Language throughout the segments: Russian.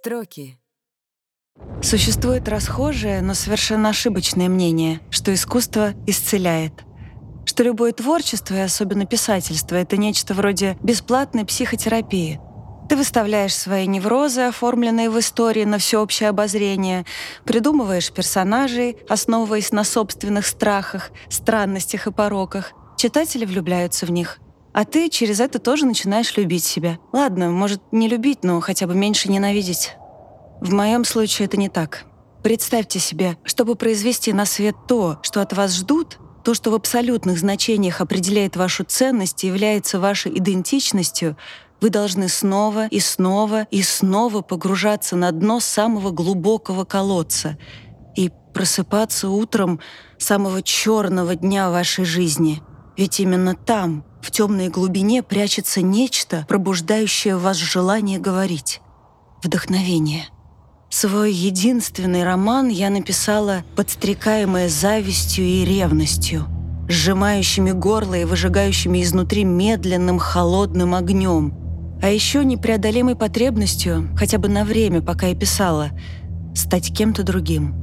Строки. Существует расхожее, но совершенно ошибочное мнение, что искусство исцеляет. Что любое творчество, и особенно писательство, это нечто вроде бесплатной психотерапии. Ты выставляешь свои неврозы, оформленные в истории на всеобщее обозрение, придумываешь персонажей, основываясь на собственных страхах, странностях и пороках. Читатели влюбляются в них. А ты через это тоже начинаешь любить себя. Ладно, может, не любить, но хотя бы меньше ненавидеть. В моем случае это не так. Представьте себе, чтобы произвести на свет то, что от вас ждут, то, что в абсолютных значениях определяет вашу ценность и является вашей идентичностью, вы должны снова и снова и снова погружаться на дно самого глубокого колодца и просыпаться утром самого черного дня вашей жизни. Ведь именно там, в темной глубине, прячется нечто, пробуждающее в вас желание говорить. Вдохновение — Свой единственный роман я написала, подстрекаемая завистью и ревностью, сжимающими горло и выжигающими изнутри медленным холодным огнем, а еще непреодолимой потребностью, хотя бы на время, пока я писала, стать кем-то другим.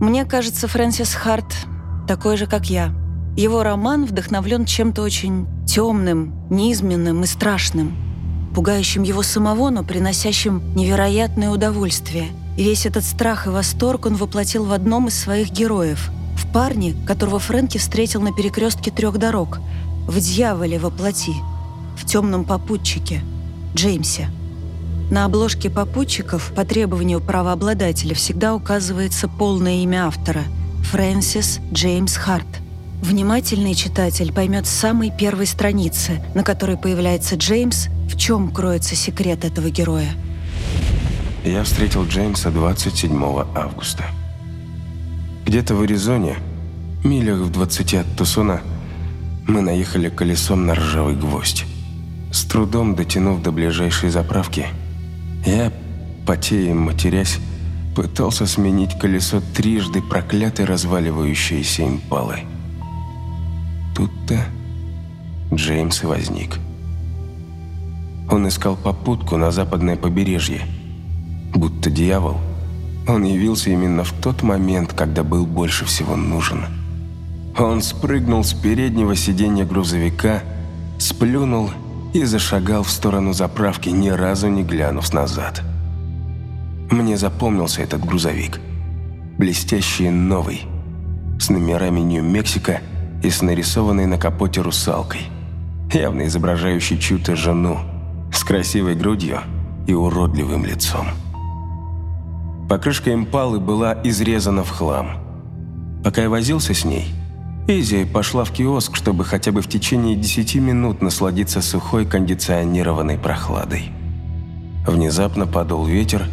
Мне кажется, Фрэнсис Харт такой же, как я. Его роман вдохновлен чем-то очень темным, низменным и страшным, пугающим его самого, но приносящим невероятное удовольствие – весь этот страх и восторг он воплотил в одном из своих героев, в парне, которого Фрэнки встретил на перекрестке трех дорог, в дьяволе во плоти, в темном попутчике, Джеймсе. На обложке попутчиков по требованию правообладателя всегда указывается полное имя автора – Фрэнсис Джеймс Харт. Внимательный читатель поймет с самой первой страницы, на которой появляется Джеймс, в чем кроется секрет этого героя – я встретил Джеймса 27 августа. Где-то в Аризоне, милях в 20 от Тусона, мы наехали колесом на ржавый гвоздь. С трудом дотянув до ближайшей заправки, я, потея и матерясь, пытался сменить колесо трижды проклятой разваливающейся импалы. Тут-то Джеймс и возник. Он искал попутку на западное побережье – будто дьявол, он явился именно в тот момент, когда был больше всего нужен. Он спрыгнул с переднего сиденья грузовика, сплюнул и зашагал в сторону заправки, ни разу не глянув назад. Мне запомнился этот грузовик. Блестящий новый, с номерами Нью-Мексико и с нарисованной на капоте русалкой, явно изображающей чью-то жену, с красивой грудью и уродливым лицом. Покрышка импалы была изрезана в хлам. Пока я возился с ней, Изи пошла в киоск, чтобы хотя бы в течение 10 минут насладиться сухой кондиционированной прохладой. Внезапно подул ветер,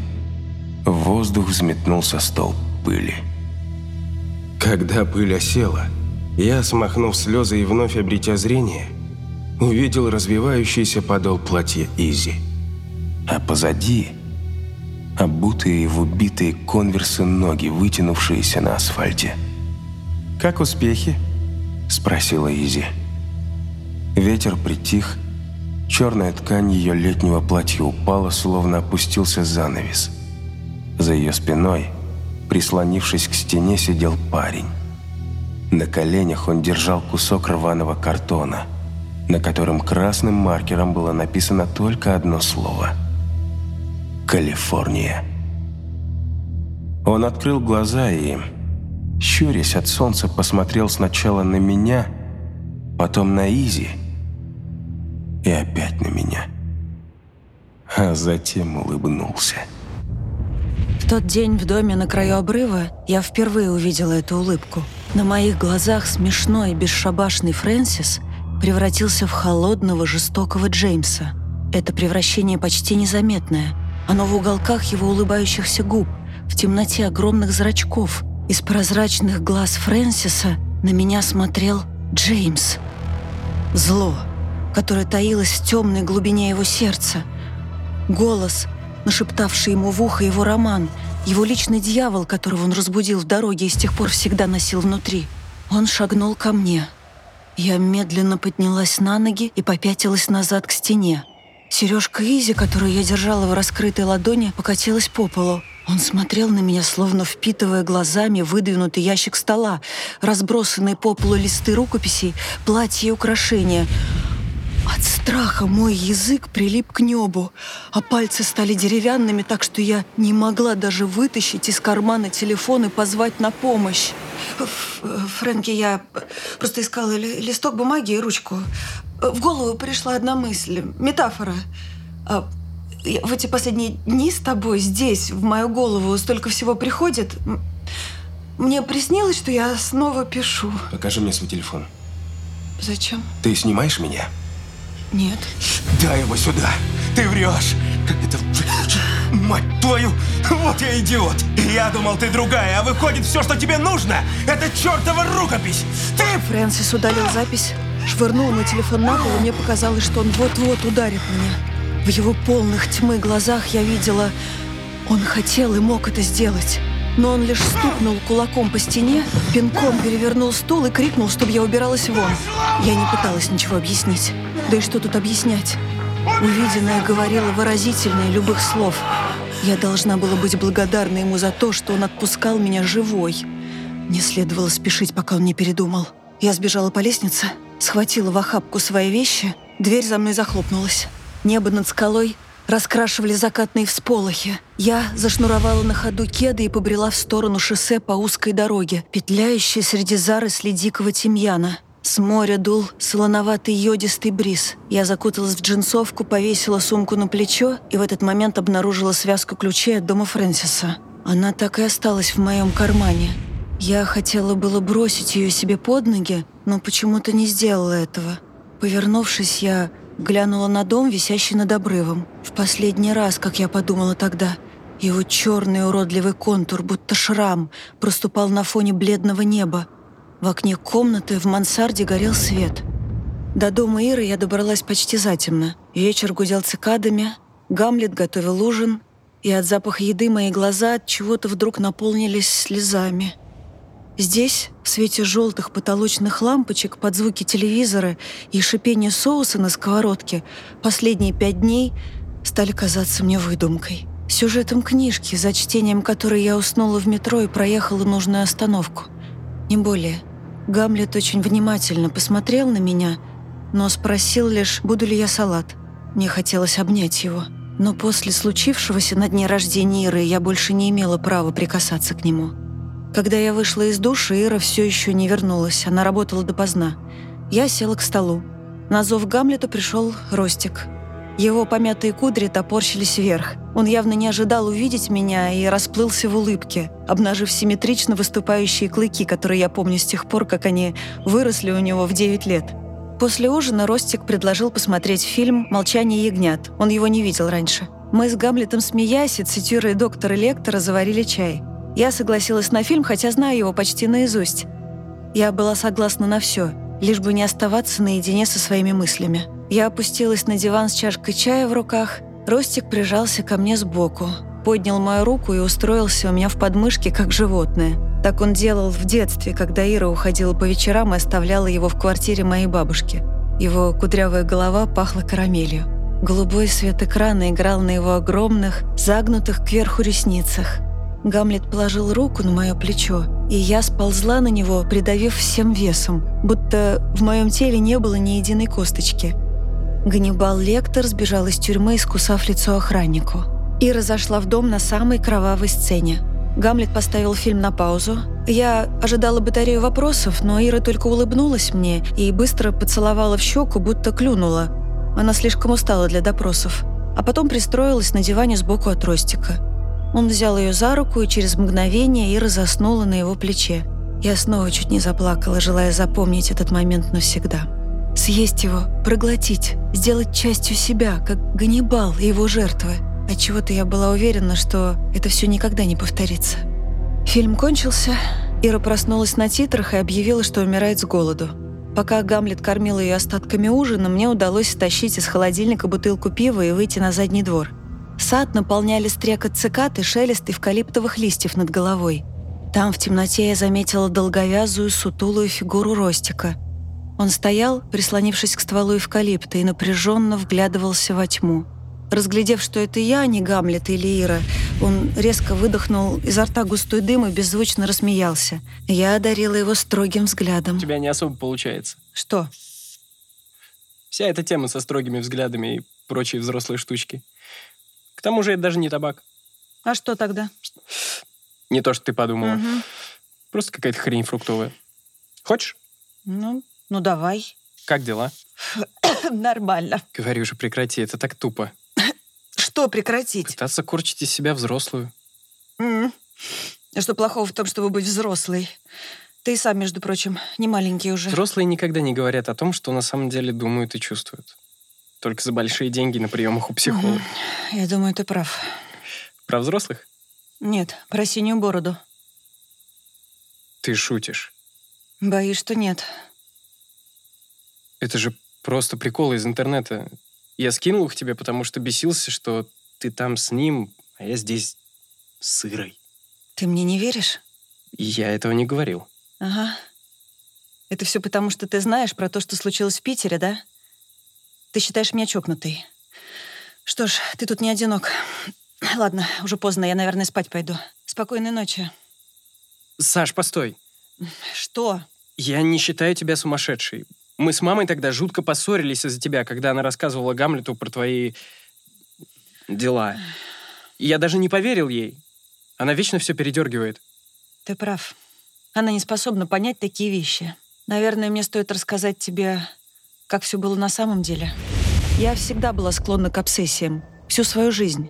в воздух взметнулся столб пыли. Когда пыль осела, я, смахнув слезы и вновь обретя зрение, увидел развивающийся подол платья Изи. А позади обутые в убитые конверсы ноги, вытянувшиеся на асфальте. «Как успехи?» – спросила Изи. Ветер притих, черная ткань ее летнего платья упала, словно опустился занавес. За ее спиной, прислонившись к стене, сидел парень. На коленях он держал кусок рваного картона, на котором красным маркером было написано только одно слово – Калифорния. Он открыл глаза и, щурясь от солнца, посмотрел сначала на меня, потом на Изи и опять на меня. А затем улыбнулся. Тот день в доме на краю обрыва я впервые увидела эту улыбку. На моих глазах смешной бесшабашный Фрэнсис превратился в холодного, жестокого Джеймса. Это превращение почти незаметное – оно в уголках его улыбающихся губ, в темноте огромных зрачков. Из прозрачных глаз Фрэнсиса на меня смотрел Джеймс. Зло, которое таилось в темной глубине его сердца. Голос, нашептавший ему в ухо его роман, его личный дьявол, которого он разбудил в дороге и с тех пор всегда носил внутри. Он шагнул ко мне. Я медленно поднялась на ноги и попятилась назад к стене. Сережка Изи, которую я держала в раскрытой ладони, покатилась по полу. Он смотрел на меня, словно впитывая глазами выдвинутый ящик стола, разбросанные по полу листы рукописей, платья и украшения. От страха мой язык прилип к небу, а пальцы стали деревянными, так что я не могла даже вытащить из кармана телефон и позвать на помощь. Фрэнки, я просто искала листок бумаги и ручку. В голову пришла одна мысль, метафора. А, в эти последние дни с тобой здесь, в мою голову, столько всего приходит. Мне приснилось, что я снова пишу. Покажи мне свой телефон. Зачем? Ты снимаешь меня? Нет. Дай его сюда. Ты врешь. Как это? Мать твою! Вот я идиот! Я думал, ты другая, а выходит, все, что тебе нужно, это чертова рукопись! Ты... Фрэнсис удалил запись, швырнул мой телефон на пол, и мне показалось, что он вот-вот ударит меня. В его полных тьмы глазах я видела... Он хотел и мог это сделать. Но он лишь стукнул кулаком по стене, пинком перевернул стул и крикнул, чтобы я убиралась вон. Я не пыталась ничего объяснить. Да и что тут объяснять? Увиденное говорило выразительнее любых слов. Я должна была быть благодарна ему за то, что он отпускал меня живой. Не следовало спешить, пока он не передумал. Я сбежала по лестнице, схватила в охапку свои вещи, дверь за мной захлопнулась. Небо над скалой раскрашивали закатные всполохи. Я зашнуровала на ходу кеды и побрела в сторону шоссе по узкой дороге, петляющей среди зарослей дикого тимьяна. С моря дул солоноватый йодистый бриз. Я закуталась в джинсовку, повесила сумку на плечо и в этот момент обнаружила связку ключей от дома Фрэнсиса. Она так и осталась в моем кармане. Я хотела было бросить ее себе под ноги, но почему-то не сделала этого. Повернувшись, я глянула на дом, висящий над обрывом. В последний раз, как я подумала тогда, его черный уродливый контур, будто шрам, проступал на фоне бледного неба. В окне комнаты в мансарде горел свет. До дома Иры я добралась почти затемно. Вечер гудел цикадами, Гамлет готовил ужин, и от запаха еды мои глаза от чего-то вдруг наполнились слезами. Здесь, в свете желтых потолочных лампочек, под звуки телевизора и шипение соуса на сковородке, последние пять дней стали казаться мне выдумкой. Сюжетом книжки, за чтением которой я уснула в метро и проехала нужную остановку. Не более. Гамлет очень внимательно посмотрел на меня, но спросил лишь, буду ли я салат. Мне хотелось обнять его. Но после случившегося на дне рождения Иры я больше не имела права прикасаться к нему. Когда я вышла из душа, Ира все еще не вернулась. Она работала допоздна. Я села к столу. На зов Гамлета пришел Ростик – его помятые кудри топорщились вверх. Он явно не ожидал увидеть меня и расплылся в улыбке, обнажив симметрично выступающие клыки, которые я помню с тех пор, как они выросли у него в 9 лет. После ужина Ростик предложил посмотреть фильм «Молчание ягнят». Он его не видел раньше. Мы с Гамлетом, смеясь и цитируя доктора Лектора, заварили чай. Я согласилась на фильм, хотя знаю его почти наизусть. Я была согласна на все, лишь бы не оставаться наедине со своими мыслями. Я опустилась на диван с чашкой чая в руках. Ростик прижался ко мне сбоку, поднял мою руку и устроился у меня в подмышке, как животное. Так он делал в детстве, когда Ира уходила по вечерам и оставляла его в квартире моей бабушки. Его кудрявая голова пахла карамелью. Голубой свет экрана играл на его огромных, загнутых кверху ресницах. Гамлет положил руку на мое плечо, и я сползла на него, придавив всем весом, будто в моем теле не было ни единой косточки – Ганнибал Лектор сбежал из тюрьмы, искусав лицо охраннику. Ира зашла в дом на самой кровавой сцене. Гамлет поставил фильм на паузу. Я ожидала батарею вопросов, но Ира только улыбнулась мне и быстро поцеловала в щеку, будто клюнула. Она слишком устала для допросов. А потом пристроилась на диване сбоку от Ростика. Он взял ее за руку, и через мгновение Ира заснула на его плече. Я снова чуть не заплакала, желая запомнить этот момент навсегда. Съесть его, проглотить, сделать частью себя, как Ганнибал и его жертвы. Отчего-то я была уверена, что это все никогда не повторится. Фильм кончился, Ира проснулась на титрах и объявила, что умирает с голоду. Пока Гамлет кормил ее остатками ужина, мне удалось стащить из холодильника бутылку пива и выйти на задний двор. Сад наполняли стрекот цикад и шелест эвкалиптовых листьев над головой. Там в темноте я заметила долговязую, сутулую фигуру Ростика – Он стоял, прислонившись к стволу эвкалипта, и напряженно вглядывался во тьму. Разглядев, что это я, а не Гамлет или Ира, он резко выдохнул изо рта густой дым и беззвучно рассмеялся. Я одарила его строгим взглядом. У тебя не особо получается. Что? Вся эта тема со строгими взглядами и прочие взрослые штучки. К тому же это даже не табак. А что тогда? Не то, что ты подумала. Мгм. Просто какая-то хрень фруктовая. Хочешь? Ну, ну давай. Как дела? Нормально. Говорю же, прекрати, это так тупо. Что прекратить? Пытаться корчить из себя взрослую. А что плохого в том, чтобы быть взрослой? Ты и сам, между прочим, не маленький уже. Взрослые никогда не говорят о том, что на самом деле думают и чувствуют. Только за большие деньги на приемах у психолога. Я думаю, ты прав. Про взрослых? Нет, про синюю бороду. Ты шутишь. Боюсь, что нет. Это же просто приколы из интернета. Я скинул их тебе, потому что бесился, что ты там с ним, а я здесь с Ирой. Ты мне не веришь? Я этого не говорил. Ага. Это все потому, что ты знаешь про то, что случилось в Питере, да? Ты считаешь меня чокнутой. Что ж, ты тут не одинок. Ладно, уже поздно, я, наверное, спать пойду. Спокойной ночи. Саш, постой. Что? Я не считаю тебя сумасшедшей. Мы с мамой тогда жутко поссорились из-за тебя, когда она рассказывала Гамлету про твои дела. И я даже не поверил ей. Она вечно все передергивает. Ты прав. Она не способна понять такие вещи. Наверное, мне стоит рассказать тебе, как все было на самом деле. Я всегда была склонна к обсессиям. Всю свою жизнь.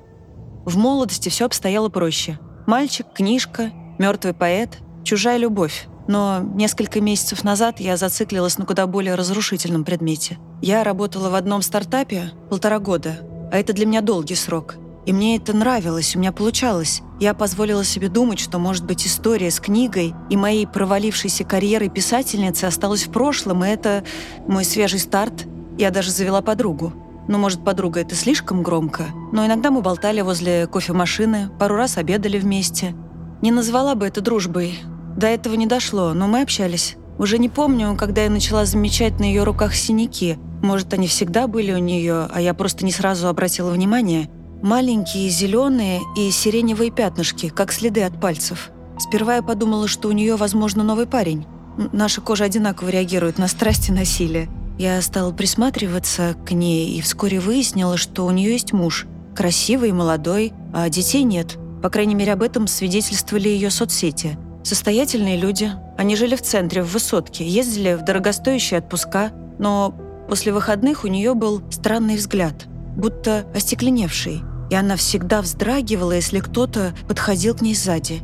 В молодости все обстояло проще. Мальчик, книжка, мертвый поэт, чужая любовь. Но несколько месяцев назад я зациклилась на куда более разрушительном предмете. Я работала в одном стартапе полтора года, а это для меня долгий срок. И мне это нравилось, у меня получалось. Я позволила себе думать, что, может быть, история с книгой и моей провалившейся карьерой писательницы осталась в прошлом, и это мой свежий старт. Я даже завела подругу. Ну, может, подруга — это слишком громко, но иногда мы болтали возле кофемашины, пару раз обедали вместе. Не назвала бы это дружбой. До этого не дошло, но мы общались. Уже не помню, когда я начала замечать на ее руках синяки. Может, они всегда были у нее, а я просто не сразу обратила внимание. Маленькие, зеленые и сиреневые пятнышки, как следы от пальцев. Сперва я подумала, что у нее, возможно, новый парень. Наша кожа одинаково реагирует на страсть и насилие. Я стала присматриваться к ней и вскоре выяснила, что у нее есть муж. Красивый, молодой, а детей нет. По крайней мере, об этом свидетельствовали ее соцсети. Состоятельные люди. Они жили в центре, в высотке, ездили в дорогостоящие отпуска, но после выходных у нее был странный взгляд, будто остекленевший, и она всегда вздрагивала, если кто-то подходил к ней сзади.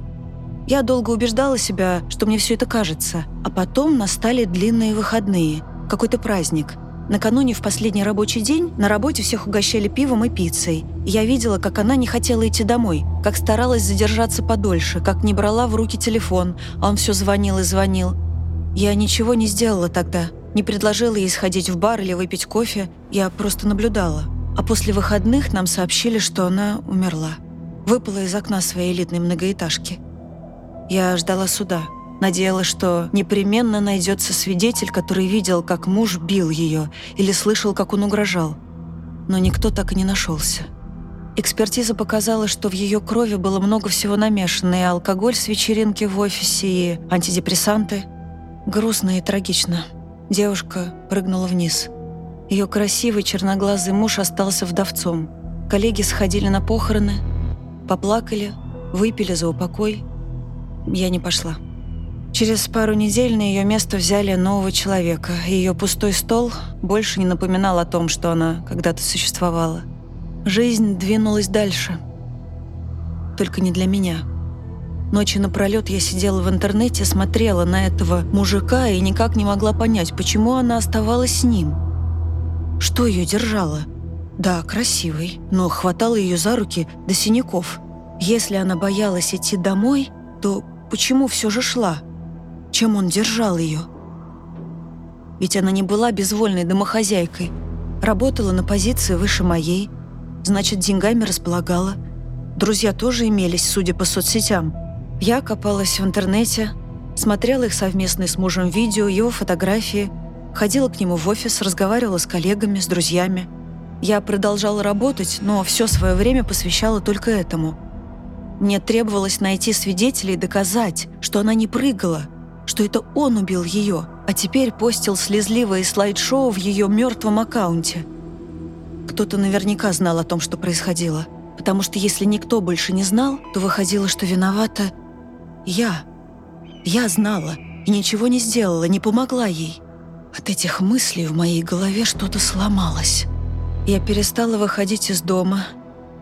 Я долго убеждала себя, что мне все это кажется, а потом настали длинные выходные, какой-то праздник. Накануне в последний рабочий день на работе всех угощали пивом и пиццей. Я видела, как она не хотела идти домой, как старалась задержаться подольше, как не брала в руки телефон, а он все звонил и звонил. Я ничего не сделала тогда, не предложила ей сходить в бар или выпить кофе, я просто наблюдала. А после выходных нам сообщили, что она умерла. Выпала из окна своей элитной многоэтажки. Я ждала суда. Надеялась, что непременно найдется свидетель, который видел, как муж бил ее или слышал, как он угрожал. Но никто так и не нашелся. Экспертиза показала, что в ее крови было много всего намешано, и алкоголь с вечеринки в офисе, и антидепрессанты. Грустно и трагично. Девушка прыгнула вниз. Ее красивый черноглазый муж остался вдовцом. Коллеги сходили на похороны, поплакали, выпили за упокой. Я не пошла. Через пару недель на ее место взяли нового человека, и ее пустой стол больше не напоминал о том, что она когда-то существовала. Жизнь двинулась дальше. Только не для меня. Ночи напролет я сидела в интернете, смотрела на этого мужика и никак не могла понять, почему она оставалась с ним. Что ее держало? Да, красивый, но хватало ее за руки до синяков. Если она боялась идти домой, то почему все же шла? Чем он держал ее? Ведь она не была безвольной домохозяйкой. Работала на позиции выше моей. Значит, деньгами располагала. Друзья тоже имелись, судя по соцсетям. Я копалась в интернете, смотрела их совместные с мужем видео, его фотографии. Ходила к нему в офис, разговаривала с коллегами, с друзьями. Я продолжала работать, но все свое время посвящала только этому. Мне требовалось найти свидетелей и доказать, что она не прыгала, что это он убил ее, а теперь постил слезливое слайд-шоу в ее мертвом аккаунте. Кто-то наверняка знал о том, что происходило, потому что если никто больше не знал, то выходило, что виновата я. Я знала и ничего не сделала, не помогла ей. От этих мыслей в моей голове что-то сломалось. Я перестала выходить из дома.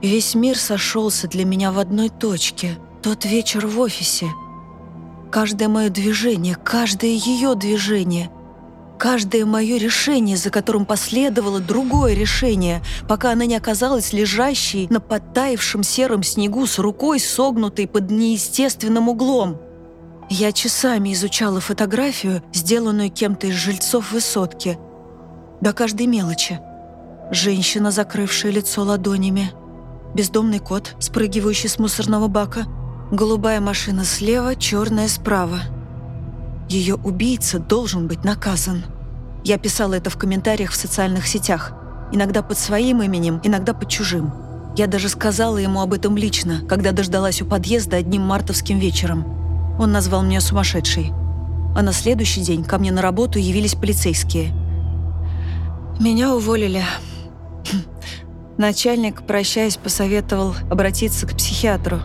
Весь мир сошелся для меня в одной точке. Тот вечер в офисе. Каждое мое движение, каждое ее движение, каждое мое решение, за которым последовало другое решение, пока она не оказалась лежащей на подтаившем сером снегу с рукой, согнутой под неестественным углом. Я часами изучала фотографию, сделанную кем-то из жильцов высотки. До каждой мелочи. Женщина, закрывшая лицо ладонями. Бездомный кот, спрыгивающий с мусорного бака. Голубая машина слева, черная справа. Ее убийца должен быть наказан. Я писала это в комментариях в социальных сетях. Иногда под своим именем, иногда под чужим. Я даже сказала ему об этом лично, когда дождалась у подъезда одним мартовским вечером. Он назвал меня сумасшедшей. А на следующий день ко мне на работу явились полицейские. Меня уволили. Начальник, прощаясь, посоветовал обратиться к психиатру.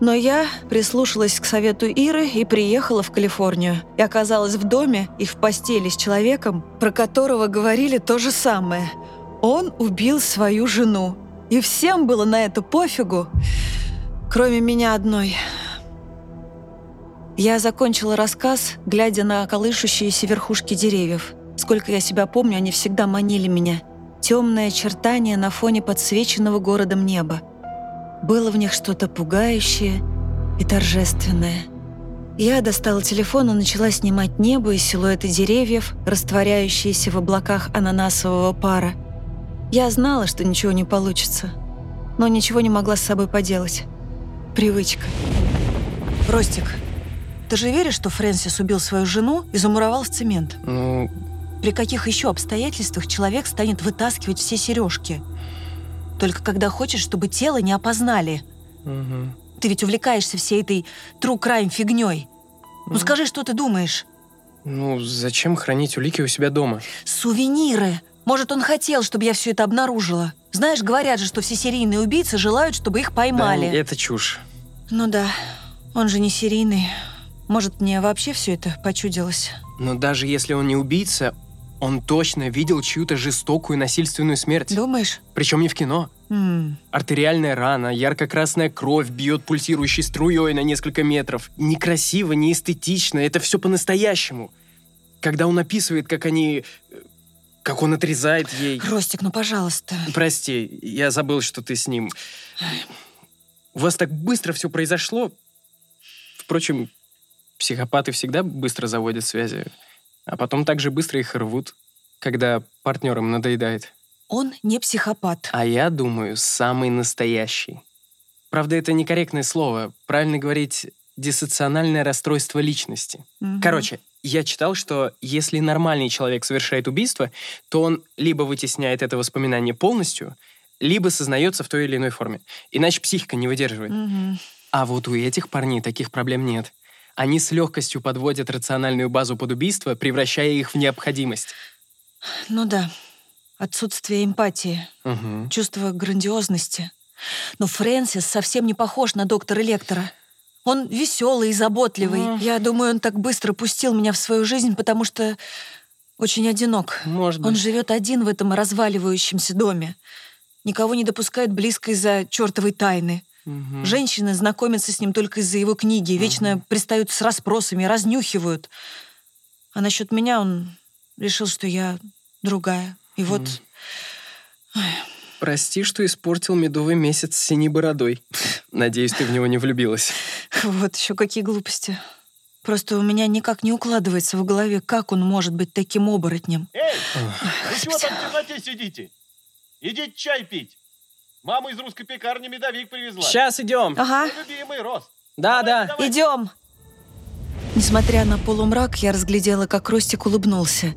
Но я прислушалась к совету Иры и приехала в Калифорнию. И оказалась в доме и в постели с человеком, про которого говорили то же самое. Он убил свою жену. И всем было на это пофигу, кроме меня одной – я закончила рассказ, глядя на колышущиеся верхушки деревьев. Сколько я себя помню, они всегда манили меня. Темное очертание на фоне подсвеченного городом неба. Было в них что-то пугающее и торжественное. Я достала телефон и начала снимать небо и силуэты деревьев, растворяющиеся в облаках ананасового пара. Я знала, что ничего не получится, но ничего не могла с собой поделать. Привычка. «Ростик, ты же веришь, что Фрэнсис убил свою жену и замуровал в цемент? Ну... При каких еще обстоятельствах человек станет вытаскивать все сережки? Только когда хочешь, чтобы тело не опознали. Угу. Ты ведь увлекаешься всей этой true crime фигней. Ну скажи, что ты думаешь? Ну, зачем хранить улики у себя дома? Сувениры. Может, он хотел, чтобы я все это обнаружила. Знаешь, говорят же, что все серийные убийцы желают, чтобы их поймали. Да, это чушь. Ну да, он же не серийный. Может, мне вообще все это почудилось? Но даже если он не убийца, он точно видел чью-то жестокую насильственную смерть. Думаешь? Причем не в кино. М Артериальная рана, ярко-красная кровь бьет пульсирующей струей на несколько метров. Некрасиво, не эстетично, это все по-настоящему. Когда он описывает, как они... как он отрезает ей... Ростик, ну пожалуйста. Прости, я забыл, что ты с ним. У вас так быстро все произошло. Впрочем, Психопаты всегда быстро заводят связи, а потом также быстро их рвут, когда партнерам надоедает. Он не психопат. А я думаю, самый настоящий. Правда, это некорректное слово. Правильно говорить диссоциальное расстройство личности. Мгм. Короче, я читал, что если нормальный человек совершает убийство, то он либо вытесняет это воспоминание полностью, либо сознается в той или иной форме. Иначе психика не выдерживает. Мгм. А вот у этих парней таких проблем нет. Они с легкостью подводят рациональную базу под убийство, превращая их в необходимость. Ну да. Отсутствие эмпатии, Угу. чувство грандиозности. Но Фрэнсис совсем не похож на доктора Лектора. Он веселый и заботливый. Ну. Я думаю, он так быстро пустил меня в свою жизнь, потому что очень одинок. Может быть. Он живет один в этом разваливающемся доме. Никого не допускает близко из-за чертовой тайны. Мгм. Женщины знакомятся с ним только из-за его книги, вечно пристают с расспросами, разнюхивают. А насчет меня он решил, что я другая. И вот Прости, что испортил медовый месяц с синей бородой. Надеюсь, ты в него не влюбилась. вот еще какие глупости. Просто у меня никак не укладывается в голове, как он может быть таким оборотнем. Эй, вы чего там в темноте сидите? Идите чай пить. Мама из русской пекарни медовик привезла. Сейчас идем. Ага, Мой любимый, Рос. Да, Давай, да. давай. идем. Несмотря на полумрак, я разглядела, как Ростик улыбнулся.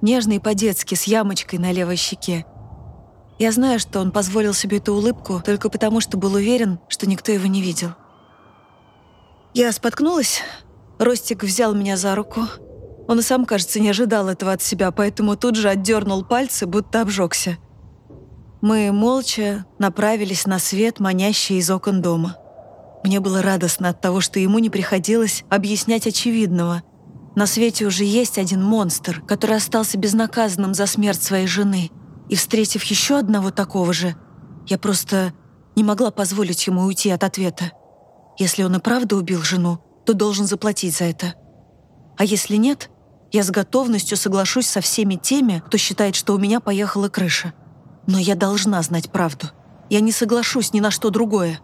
нежный по-детски, с ямочкой на левой щеке. Я знаю, что он позволил себе эту улыбку только потому, что был уверен, что никто его не видел. Я споткнулась. Ростик взял меня за руку. Он и сам, кажется, не ожидал этого от себя, поэтому тут же отдернул пальцы, будто обжегся. Мы молча направились на свет, манящий из окон дома. Мне было радостно от того, что ему не приходилось объяснять очевидного. На свете уже есть один монстр, который остался безнаказанным за смерть своей жены. И, встретив еще одного такого же, я просто не могла позволить ему уйти от ответа. Если он и правда убил жену, то должен заплатить за это. А если нет, я с готовностью соглашусь со всеми теми, кто считает, что у меня поехала крыша. Но я должна знать правду. Я не соглашусь ни на что другое.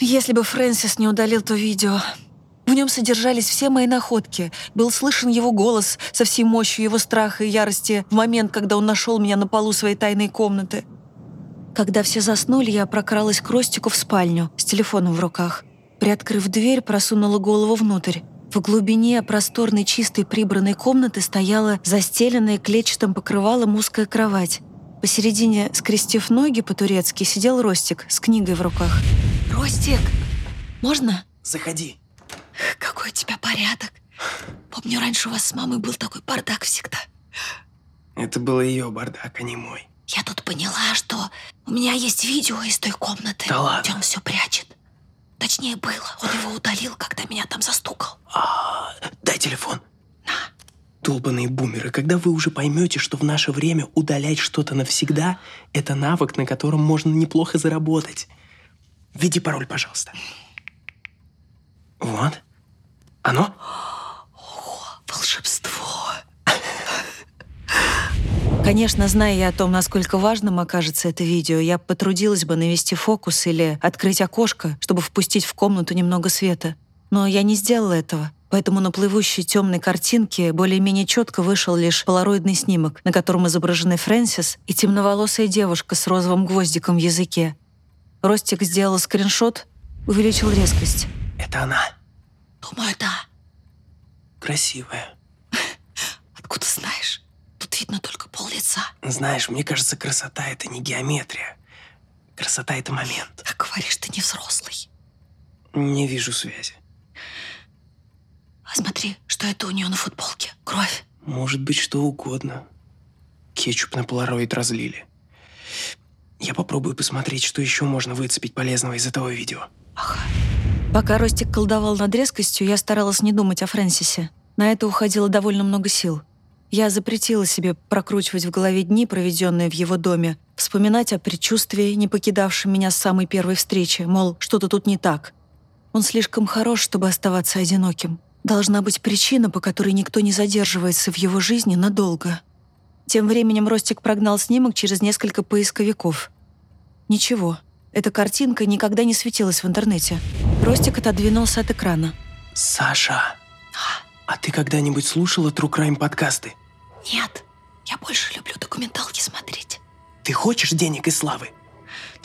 Если бы Фрэнсис не удалил то видео... В нем содержались все мои находки. Был слышен его голос со всей мощью его страха и ярости в момент, когда он нашел меня на полу своей тайной комнаты. Когда все заснули, я прокралась к Ростику в спальню с телефоном в руках. Приоткрыв дверь, просунула голову внутрь. В глубине просторной чистой прибранной комнаты стояла застеленная клетчатым покрывалом узкая кровать. Посередине, скрестив ноги по-турецки, сидел Ростик с книгой в руках. «Ростик, можно?» Заходи. «Какой у тебя порядок. Помню, раньше у вас с мамой был такой бардак всегда. Это был ее бардак, а не мой. Я тут поняла, что у меня есть видео из той комнаты, Да ладно? где он все прячет. Точнее, было. Он его удалил, когда меня там застукал. Дай телефон. Долбаные бумеры, когда вы уже поймете, что в наше время удалять что-то навсегда – это навык, на котором можно неплохо заработать. Введи пароль, пожалуйста. Вот. Оно? Волшебство. Конечно, зная я о том, насколько важным окажется это видео, я потрудилась бы навести фокус или открыть окошко, чтобы впустить в комнату немного света. Но я не сделала этого. Поэтому на плывущей темной картинке более-менее четко вышел лишь полароидный снимок, на котором изображены Фрэнсис и темноволосая девушка с розовым гвоздиком в языке. Ростик сделал скриншот, увеличил резкость. Это она. Думаю, да. Красивая. Откуда знаешь? Тут видно только пол лица. Знаешь, мне кажется, красота – это не геометрия. Красота – это момент. Как говоришь, ты не взрослый. Не вижу связи. А смотри, что это у нее на футболке? Кровь. Может быть, что угодно. Кетчуп на полароид разлили. Я попробую посмотреть, что еще можно выцепить полезного из этого видео. Пока Ростик колдовал над резкостью, я старалась не думать о Фрэнсисе. На это уходило довольно много сил. Я запретила себе прокручивать в голове дни, проведенные в его доме, вспоминать о предчувствии, не покидавшем меня с самой первой встречи, мол, что-то тут не так. Он слишком хорош, чтобы оставаться одиноким. Должна быть причина, по которой никто не задерживается в его жизни надолго. Тем временем Ростик прогнал снимок через несколько поисковиков. Ничего, эта картинка никогда не светилась в интернете. Ростик отодвинулся от экрана. Саша, а ты когда-нибудь слушала True Crime подкасты? Нет, я больше люблю документалки смотреть. Ты хочешь денег и славы?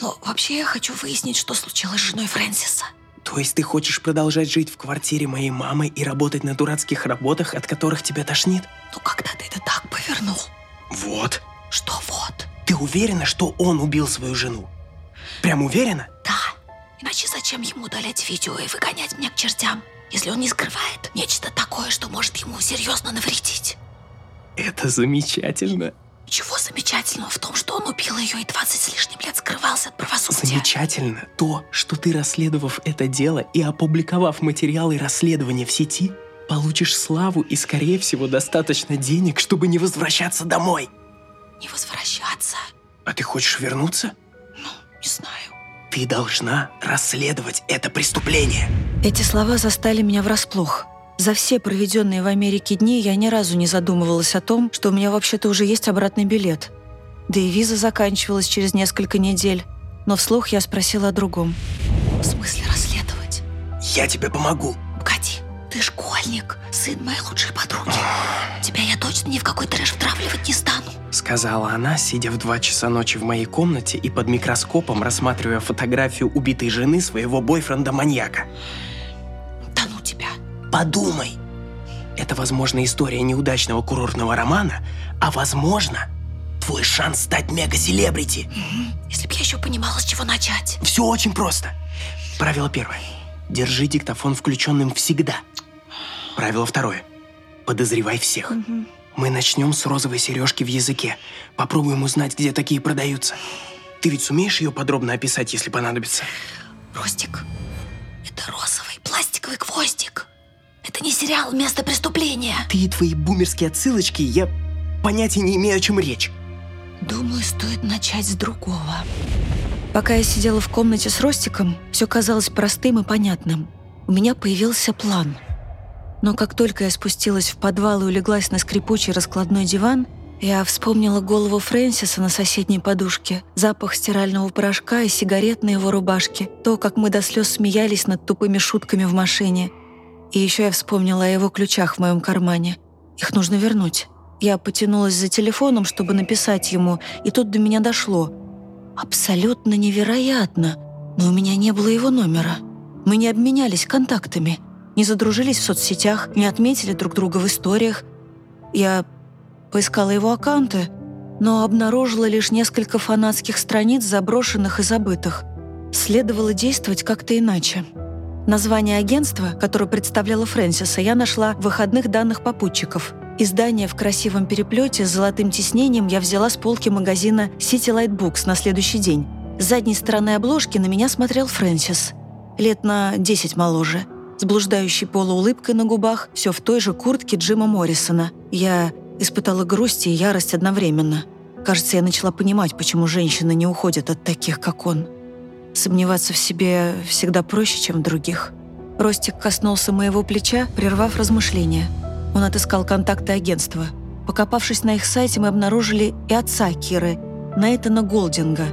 Но вообще я хочу выяснить, что случилось с женой Фрэнсиса. То есть ты хочешь продолжать жить в квартире моей мамы и работать на дурацких работах, от которых тебя тошнит? Ну когда ты это так повернул? Вот. Что вот? Ты уверена, что он убил свою жену? Прям уверена? Да. Иначе зачем ему удалять видео и выгонять меня к чертям, если он не скрывает нечто такое, что может ему серьезно навредить? Это замечательно. Чего замечательного в том, что он убил ее и 20 с лишним лет скрывался от правосудия? Замечательно то, что ты, расследовав это дело и опубликовав материалы расследования в сети, получишь славу и, скорее всего, достаточно денег, чтобы не возвращаться домой. Не возвращаться? А ты хочешь вернуться? Ну, не знаю. Ты должна расследовать это преступление. Эти слова застали меня врасплох. За все проведенные в Америке дни я ни разу не задумывалась о том, что у меня вообще-то уже есть обратный билет. Да и виза заканчивалась через несколько недель. Но вслух я спросила о другом. В смысле расследовать? Я тебе помогу. Погоди, ты школьник, сын моей лучшей подруги. Тебя я точно ни в какой трэш втравливать не стану. Сказала она, сидя в два часа ночи в моей комнате и под микроскопом рассматривая фотографию убитой жены своего бойфренда-маньяка. Да ну тебя. Подумай. Это, возможно, история неудачного курортного романа, а, возможно, твой шанс стать мега-селебрити. Если б я еще понимала, с чего начать. Все очень просто. Правило первое. Держи диктофон включенным всегда. Правило второе. Подозревай всех. Мы начнем с розовой сережки в языке. Попробуем узнать, где такие продаются. Ты ведь сумеешь ее подробно описать, если понадобится? Ростик, это розовый пластиковый гвоздик. Это не сериал «Место преступления». Ты и твои бумерские отсылочки, я понятия не имею, о чем речь. Думаю, стоит начать с другого. Пока я сидела в комнате с Ростиком, все казалось простым и понятным. У меня появился план. Но как только я спустилась в подвал и улеглась на скрипучий раскладной диван, я вспомнила голову Фрэнсиса на соседней подушке, запах стирального порошка и сигарет на его рубашке, то, как мы до слез смеялись над тупыми шутками в машине. И еще я вспомнила о его ключах в моем кармане. Их нужно вернуть. Я потянулась за телефоном, чтобы написать ему, и тут до меня дошло. Абсолютно невероятно, но у меня не было его номера. Мы не обменялись контактами, не задружились в соцсетях, не отметили друг друга в историях. Я поискала его аккаунты, но обнаружила лишь несколько фанатских страниц, заброшенных и забытых. Следовало действовать как-то иначе. Название агентства, которое представляло Фрэнсиса, я нашла в выходных данных попутчиков. Издание в красивом переплете с золотым тиснением я взяла с полки магазина City Light Books на следующий день. С задней стороны обложки на меня смотрел Фрэнсис. Лет на 10 моложе. С блуждающей полуулыбкой на губах, все в той же куртке Джима Моррисона. Я испытала грусть и ярость одновременно. Кажется, я начала понимать, почему женщины не уходят от таких, как он. Сомневаться в себе всегда проще, чем в других. Ростик коснулся моего плеча, прервав размышления. Он отыскал контакты агентства. Покопавшись на их сайте, мы обнаружили и отца Киры, Нейтана Голдинга.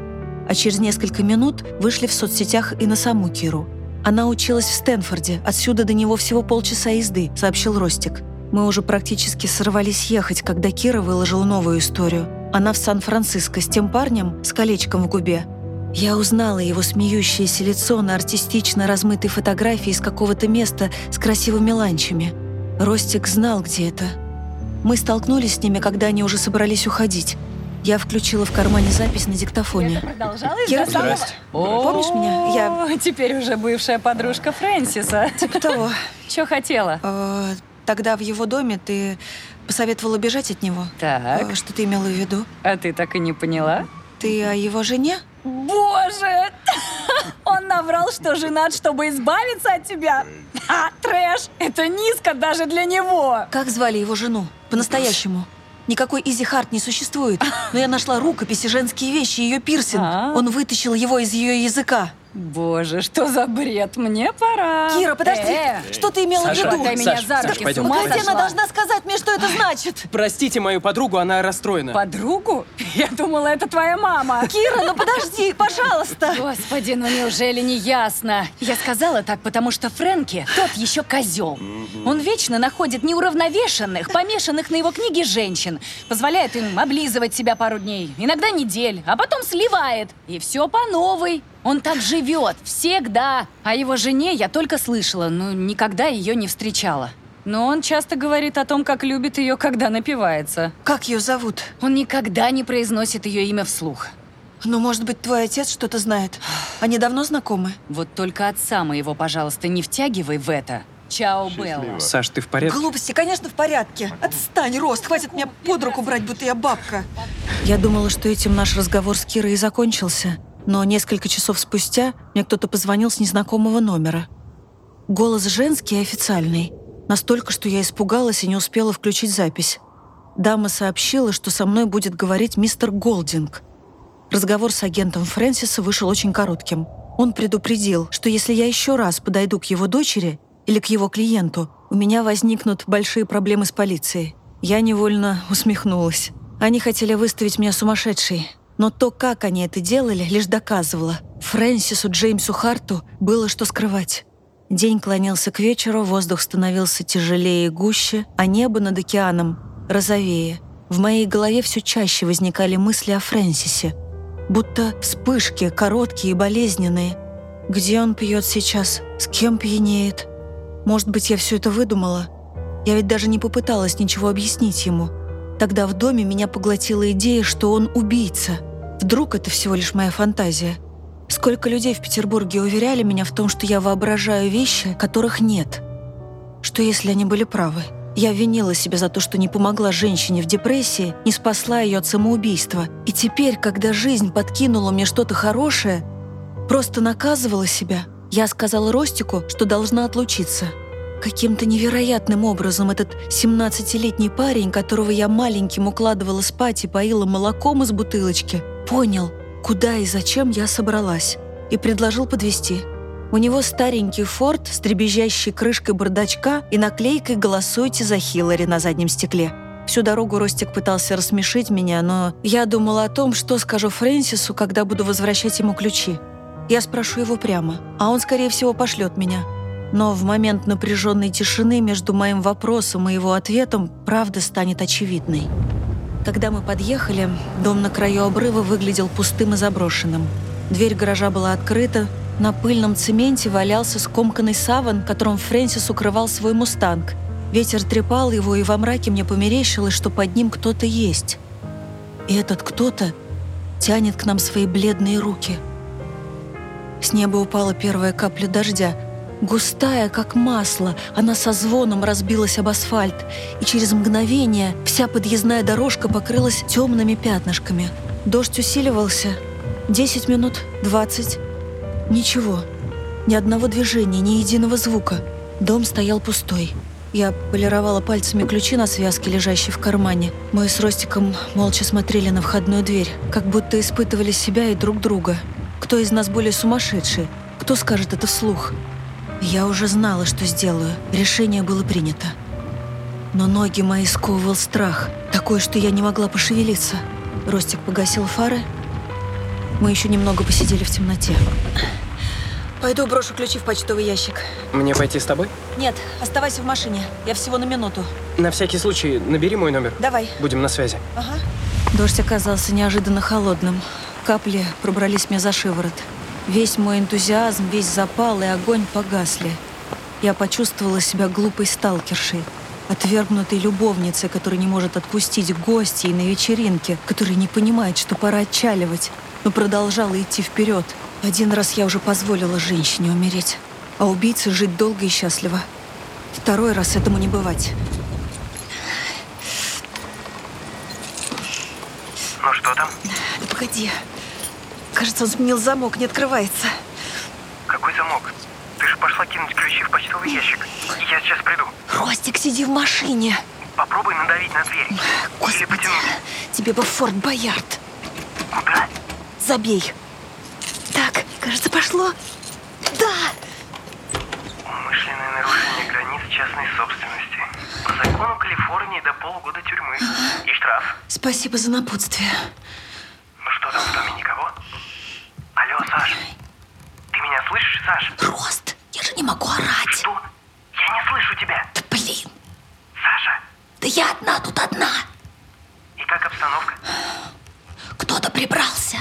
А через несколько минут вышли в соцсетях и на саму Киру. Она училась в Стэнфорде, отсюда до него всего полчаса езды, сообщил Ростик. Мы уже практически сорвались ехать, когда Кира выложила новую историю. Она в Сан-Франциско с тем парнем с колечком в губе. Я узнала его смеющееся лицо на артистично размытой фотографии из какого-то места с красивыми ланчами. Ростик знал, где это. Мы столкнулись с ними, когда они уже собрались уходить. Я включила в кармане запись на диктофоне. Продолжалось Кира, до самого-. Помнишь меня? Я- О, Теперь уже бывшая подружка Фрэнсиса. Типа того. Что хотела? Э, Тогда в его доме ты посоветовала бежать от него. Так, Э, Что ты имела в виду? а ты так и не поняла? Ты о его жене? Боже! Он наврал, что женат, чтобы избавиться от тебя. А, трэш! Это низко даже для него. Как звали его жену? По-настоящему. Никакой Изи Харт не существует. Но я нашла рукописи, женские вещи, ее пирсинг. А. Он вытащил его из ее языка. Боже, что за бред? Мне пора. Кира, подожди. Э, Что ты имела в Саша, виду? хватай меня Саш, за руки, пойдем. с ума Погоди, сошла. она должна сказать мне, что это значит. Простите мою подругу, она расстроена. Подругу? Я думала, это твоя мама. Кира, ну подожди, пожалуйста. Господи, ну неужели не ясно? Я сказала так, потому что Фрэнки тот еще козел. Он вечно находит неуравновешенных, помешанных на его книге женщин, позволяет им облизывать себя пару дней, иногда недель, а потом сливает. И все по новой. Он так живет, всегда. О его жене я только слышала, но никогда ее не встречала. Но он часто говорит о том, как любит ее, когда напивается. Как ее зовут? Он никогда не произносит ее имя вслух. Ну, может быть, твой отец что-то знает. Они давно знакомы? Вот только отца моего, пожалуйста, не втягивай в это. Чао, Белла. Саш, ты в порядке? Глупости, конечно, в порядке. Отстань, Рост, хватит меня под руку брать, будто я бабка. Я думала, что этим наш разговор с Кирой и закончился. Но несколько часов спустя мне кто-то позвонил с незнакомого номера. Голос женский и официальный. Настолько, что я испугалась и не успела включить запись. Дама сообщила, что со мной будет говорить мистер Голдинг. Разговор с агентом Фрэнсиса вышел очень коротким. Он предупредил, что если я еще раз подойду к его дочери или к его клиенту, у меня возникнут большие проблемы с полицией. Я невольно усмехнулась. Они хотели выставить меня сумасшедшей. Но то, как они это делали, лишь доказывало. Фрэнсису Джеймсу Харту было что скрывать. День клонился к вечеру, воздух становился тяжелее и гуще, а небо над океаном — розовее. В моей голове все чаще возникали мысли о Фрэнсисе. Будто вспышки, короткие и болезненные. Где он пьет сейчас? С кем пьянеет? Может быть, я все это выдумала? Я ведь даже не попыталась ничего объяснить ему. Тогда в доме меня поглотила идея, что он убийца. Вдруг это всего лишь моя фантазия. Сколько людей в Петербурге уверяли меня в том, что я воображаю вещи, которых нет. Что если они были правы? Я винила себя за то, что не помогла женщине в депрессии, не спасла ее от самоубийства. И теперь, когда жизнь подкинула мне что-то хорошее, просто наказывала себя. Я сказала Ростику, что должна отлучиться. Каким-то невероятным образом этот 17-летний парень, которого я маленьким укладывала спать и поила молоком из бутылочки, понял, куда и зачем я собралась, и предложил подвезти. У него старенький форт с дребезжащей крышкой бардачка и наклейкой «Голосуйте за Хиллари» на заднем стекле. Всю дорогу Ростик пытался рассмешить меня, но я думала о том, что скажу Фрэнсису, когда буду возвращать ему ключи. Я спрошу его прямо, а он, скорее всего, пошлет меня. Но в момент напряженной тишины между моим вопросом и его ответом правда станет очевидной. Когда мы подъехали, дом на краю обрыва выглядел пустым и заброшенным. Дверь гаража была открыта, на пыльном цементе валялся скомканный саван, которым Фрэнсис укрывал свой мустанг. Ветер трепал его, и во мраке мне померещилось, что под ним кто-то есть. И этот кто-то тянет к нам свои бледные руки. С неба упала первая капля дождя. Густая, как масло, она со звоном разбилась об асфальт, и через мгновение вся подъездная дорожка покрылась темными пятнышками. Дождь усиливался. Десять минут, двадцать. Ничего. Ни одного движения, ни единого звука. Дом стоял пустой. Я полировала пальцами ключи на связке, лежащей в кармане. Мы с Ростиком молча смотрели на входную дверь, как будто испытывали себя и друг друга. Кто из нас более сумасшедший? Кто скажет это вслух? Я уже знала, что сделаю. Решение было принято. Но ноги мои сковывал страх, такой, что я не могла пошевелиться. Ростик погасил фары. Мы еще немного посидели в темноте. Пойду брошу ключи в почтовый ящик. Мне пойти с тобой? Нет, оставайся в машине. Я всего на минуту. На всякий случай набери мой номер. Давай. Будем на связи. Ага. Дождь оказался неожиданно холодным. Капли пробрались мне за шиворот. Весь мой энтузиазм, весь запал и огонь погасли. Я почувствовала себя глупой сталкершей, отвергнутой любовницей, которая не может отпустить гостей на вечеринке, которая не понимает, что пора отчаливать, но продолжала идти вперед. Один раз я уже позволила женщине умереть, а убийце жить долго и счастливо. Второй раз этому не бывать. Ну что там? Да погоди. Кажется, он сменил замок, не открывается. Какой замок? Ты же пошла кинуть ключи в почтовый ящик. Я сейчас приду. Ростик, сиди в машине. Попробуй надавить на дверь. Или Господи, потянуть. тебе бы в Форт Боярд. Куда? Забей. Так, кажется, пошло. Да! Умышленное нарушение границ частной собственности. По закону Калифорнии до полугода тюрьмы. И штраф. Спасибо за напутствие. Ну что там в доме никого? Алло, Саш. Ты меня слышишь, Саш? Рост, я же не могу орать. Что? Я не слышу тебя. Да блин, Саша. да я одна тут одна. И как обстановка? Кто-то прибрался.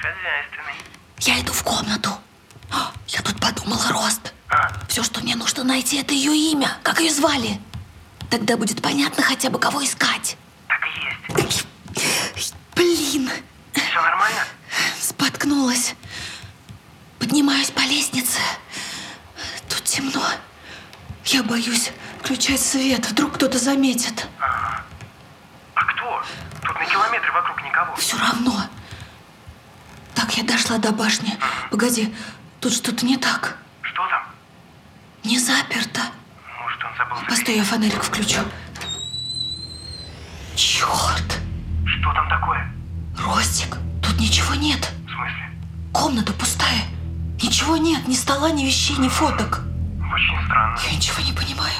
Хозяйственный. Я иду в комнату. А, Я тут подумала, Рост. А, Все, что мне нужно найти, это ее имя. Как ее звали? Тогда будет понятно хотя бы, кого искать. так и есть. Блин, Все нормально? Споткнулась. Поднимаюсь по лестнице. Тут темно. Я боюсь включать свет, вдруг кто-то заметит. А кто? Тут на километры вокруг никого. Все равно. Так, я дошла до башни. Погоди, тут что-то не так. Что там? Не заперто. Может, он забыл? Постой, я фонарик включу. Черт! Что там такое? Ростик, тут ничего нет. В смысле? Комната пустая. Ничего нет, ни стола, ни вещей, ни фоток. Очень странно. Я ничего не понимаю.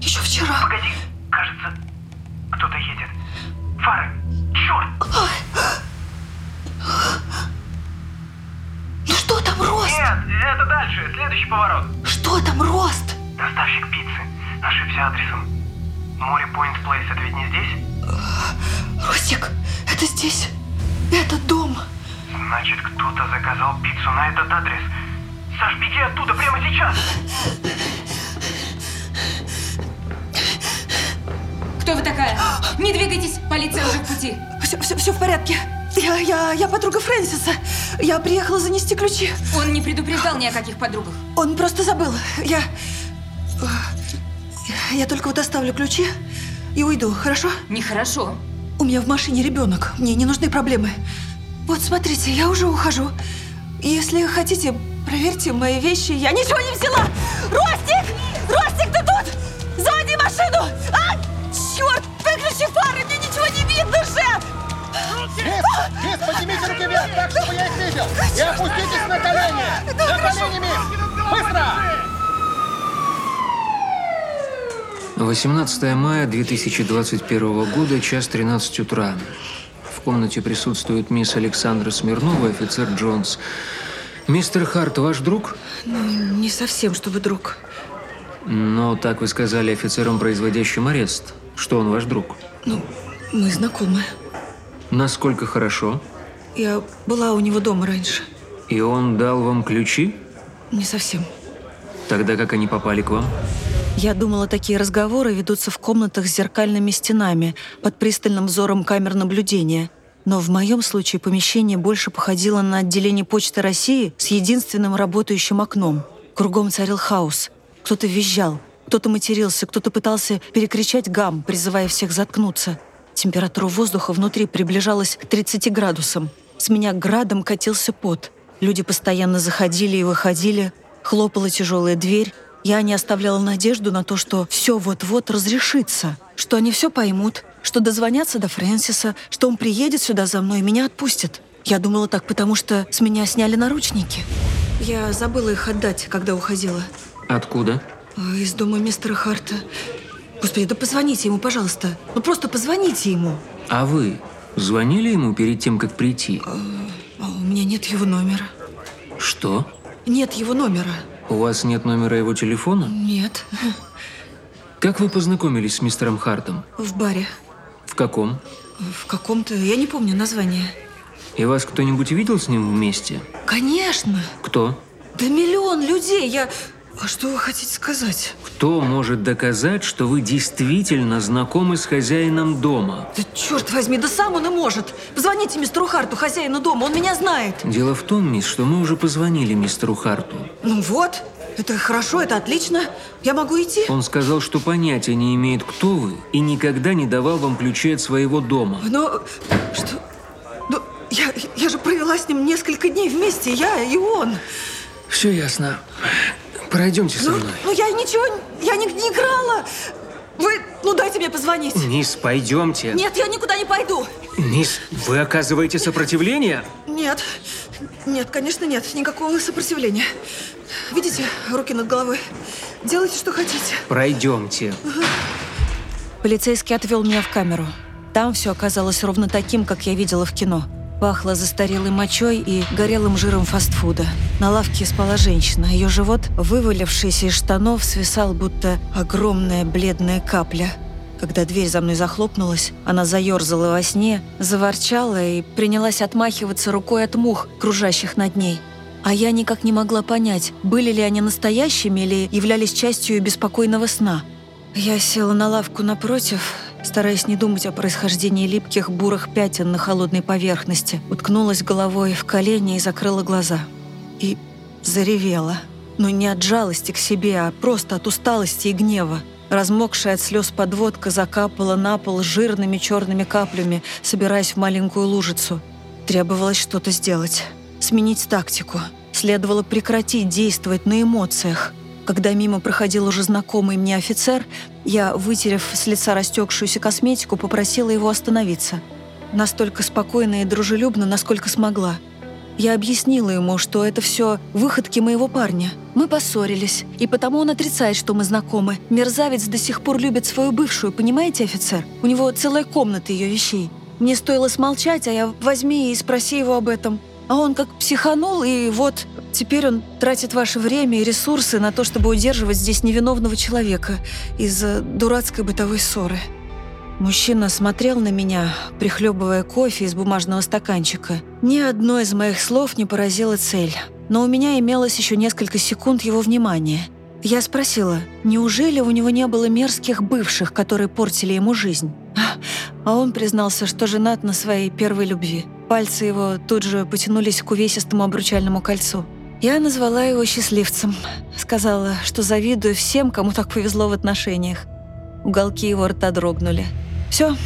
Еще вчера. Погоди, кажется, кто-то едет. Фары! Черт! Ну что там, Рост? Нет, это дальше, следующий поворот. Что там, Рост? Доставщик пиццы. Ошибся адресом. Море Пойнт Плейс, это ведь не здесь? Ростик, это здесь. Это дом. Значит, кто-то заказал пиццу на этот адрес. Саш, беги оттуда прямо сейчас! такая? Не двигайтесь, полиция уже в пути. Все, все, все в порядке. Я, я, я подруга Фрэнсиса. Я приехала занести ключи. Он не предупреждал ни о каких подругах. Он просто забыл. Я... Я только вот оставлю ключи и уйду, хорошо? Нехорошо. У меня в машине ребенок. Мне не нужны проблемы. Вот смотрите, я уже ухожу. Если хотите, проверьте мои вещи. Я ничего не взяла! Ростик! Ростик, ты тут? Заводи машину! А, черт! Выключи фары, мне ничего не видно же! Мисс, мисс, поднимите руки вверх, так, чтобы я их видел. И опуститесь на колени. На колени. Быстро! 18 мая 2021 года, час 13 утра. В комнате присутствует мисс Александра Смирнова, офицер Джонс. Мистер Харт, ваш друг? Не совсем, чтобы друг. Но так вы сказали офицерам, производящим арест, что он ваш друг. Ну, мы знакомы. Насколько хорошо? Я была у него дома раньше. И он дал вам ключи? Не совсем. Тогда как они попали к вам? Я думала, такие разговоры ведутся в комнатах с зеркальными стенами, под пристальным взором камер наблюдения. Но в моем случае помещение больше походило на отделение Почты России с единственным работающим окном. Кругом царил хаос. Кто-то визжал, кто-то матерился, кто-то пытался перекричать гам, призывая всех заткнуться. Температура воздуха внутри приближалась к 30 градусам. С меня градом катился пот. Люди постоянно заходили и выходили. Хлопала тяжелая дверь. Я не оставляла надежду на то, что все вот-вот разрешится, что они все поймут, что дозвонятся до Фрэнсиса, что он приедет сюда за мной и меня отпустит. Я думала так, потому что с меня сняли наручники. Я забыла их отдать, когда уходила. Откуда? А, Из дома мистера Харта. Господи, да позвоните ему, пожалуйста. Ну просто позвоните ему. А вы звонили ему перед тем, как прийти? А у меня нет его номера. Что? Нет его номера. У вас нет номера его телефона? Нет. Как вы познакомились с мистером Хартом? В баре. В каком? В каком-то, я не помню название. И вас кто-нибудь видел с ним вместе? Конечно. Кто? Да миллион людей. Я... А что вы хотите сказать? Кто может доказать, что вы действительно знакомы с хозяином дома? Да черт возьми, да сам он и может. Позвоните мистеру Харту, хозяину дома, он меня знает. Дело в том, мисс, что мы уже позвонили мистеру Харту. Ну вот, это хорошо, это отлично. Я могу идти? Он сказал, что понятия не имеет, кто вы, и никогда не давал вам ключи от своего дома. Но... Что? Ну, я, я же провела с ним несколько дней вместе, я и он. Все ясно. Пройдемте со Ну, мной. ну я ничего, я не, не играла. Вы, ну дайте мне позвонить. Мисс, пойдемте. Нет, я никуда не пойду. Мисс, вы оказываете сопротивление? Нет, нет, конечно нет, никакого сопротивления. Видите, руки над головой. Делайте, что хотите. Пройдемте. Полицейский отвел меня в камеру. Там все оказалось ровно таким, как я видела в кино. Пахло застарелой мочой и горелым жиром фастфуда. На лавке спала женщина. Ее живот, вывалившийся из штанов, свисал, будто огромная бледная капля. Когда дверь за мной захлопнулась, она заерзала во сне, заворчала и принялась отмахиваться рукой от мух, кружащих над ней. А я никак не могла понять, были ли они настоящими или являлись частью беспокойного сна. Я села на лавку напротив, стараясь не думать о происхождении липких бурых пятен на холодной поверхности, уткнулась головой в колени и закрыла глаза. И заревела. Но не от жалости к себе, а просто от усталости и гнева. Размокшая от слез подводка закапала на пол жирными черными каплями, собираясь в маленькую лужицу. Требовалось что-то сделать. Сменить тактику. Следовало прекратить действовать на эмоциях. Когда мимо проходил уже знакомый мне офицер, я, вытерев с лица растекшуюся косметику, попросила его остановиться. Настолько спокойно и дружелюбно, насколько смогла. Я объяснила ему, что это все выходки моего парня. Мы поссорились, и потому он отрицает, что мы знакомы. Мерзавец до сих пор любит свою бывшую, понимаете, офицер? У него целая комната ее вещей. Мне стоило смолчать, а я возьми и спроси его об этом. А он как психанул, и вот теперь он тратит ваше время и ресурсы на то, чтобы удерживать здесь невиновного человека из-за дурацкой бытовой ссоры. Мужчина смотрел на меня, прихлебывая кофе из бумажного стаканчика. Ни одно из моих слов не поразило цель, но у меня имелось еще несколько секунд его внимания. Я спросила, неужели у него не было мерзких бывших, которые портили ему жизнь? А он признался, что женат на своей первой любви. Пальцы его тут же потянулись к увесистому обручальному кольцу. Я назвала его счастливцем. Сказала, что завидую всем, кому так повезло в отношениях. Уголки его рта дрогнули. Все,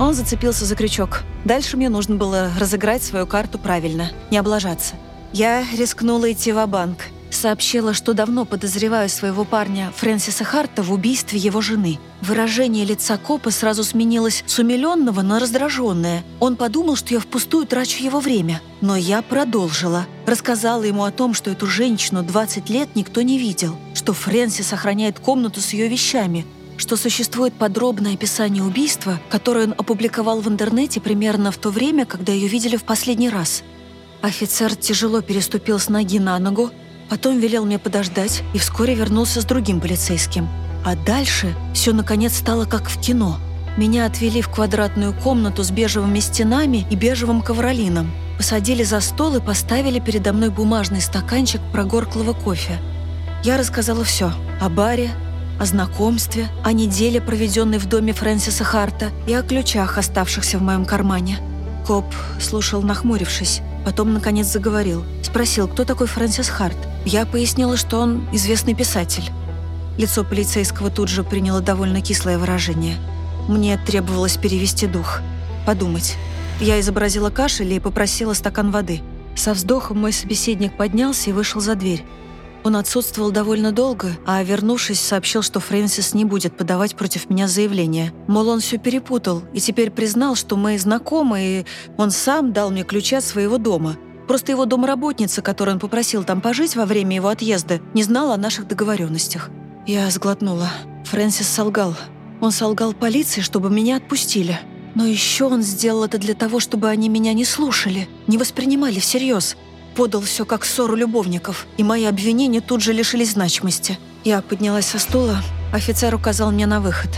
он зацепился за крючок. Дальше мне нужно было разыграть свою карту правильно, не облажаться. Я рискнула идти в банк Сообщила, что давно подозреваю своего парня Фрэнсиса Харта в убийстве его жены. Выражение лица копа сразу сменилось с умиленного на раздраженное. Он подумал, что я впустую трачу его время. Но я продолжила. Рассказала ему о том, что эту женщину 20 лет никто не видел, что Фрэнсис охраняет комнату с ее вещами, что существует подробное описание убийства, которое он опубликовал в интернете примерно в то время, когда ее видели в последний раз. Офицер тяжело переступил с ноги на ногу, потом велел мне подождать и вскоре вернулся с другим полицейским. А дальше все наконец стало как в кино. Меня отвели в квадратную комнату с бежевыми стенами и бежевым ковролином. Посадили за стол и поставили передо мной бумажный стаканчик прогорклого кофе. Я рассказала все о баре, о знакомстве, о неделе, проведенной в доме Фрэнсиса Харта, и о ключах, оставшихся в моем кармане. Коп слушал, нахмурившись. Потом, наконец, заговорил. Спросил, кто такой Фрэнсис Харт. Я пояснила, что он известный писатель. Лицо полицейского тут же приняло довольно кислое выражение. Мне требовалось перевести дух. Подумать. Я изобразила кашель и попросила стакан воды. Со вздохом мой собеседник поднялся и вышел за дверь. Он отсутствовал довольно долго, а, вернувшись, сообщил, что Фрэнсис не будет подавать против меня заявление. Мол, он все перепутал и теперь признал, что мы знакомы, и он сам дал мне ключи от своего дома. Просто его домработница, которую он попросил там пожить во время его отъезда, не знала о наших договоренностях. Я сглотнула. Фрэнсис солгал. Он солгал полиции, чтобы меня отпустили. Но еще он сделал это для того, чтобы они меня не слушали, не воспринимали всерьез – подал все как ссору любовников, и мои обвинения тут же лишились значимости. Я поднялась со стула, офицер указал мне на выход.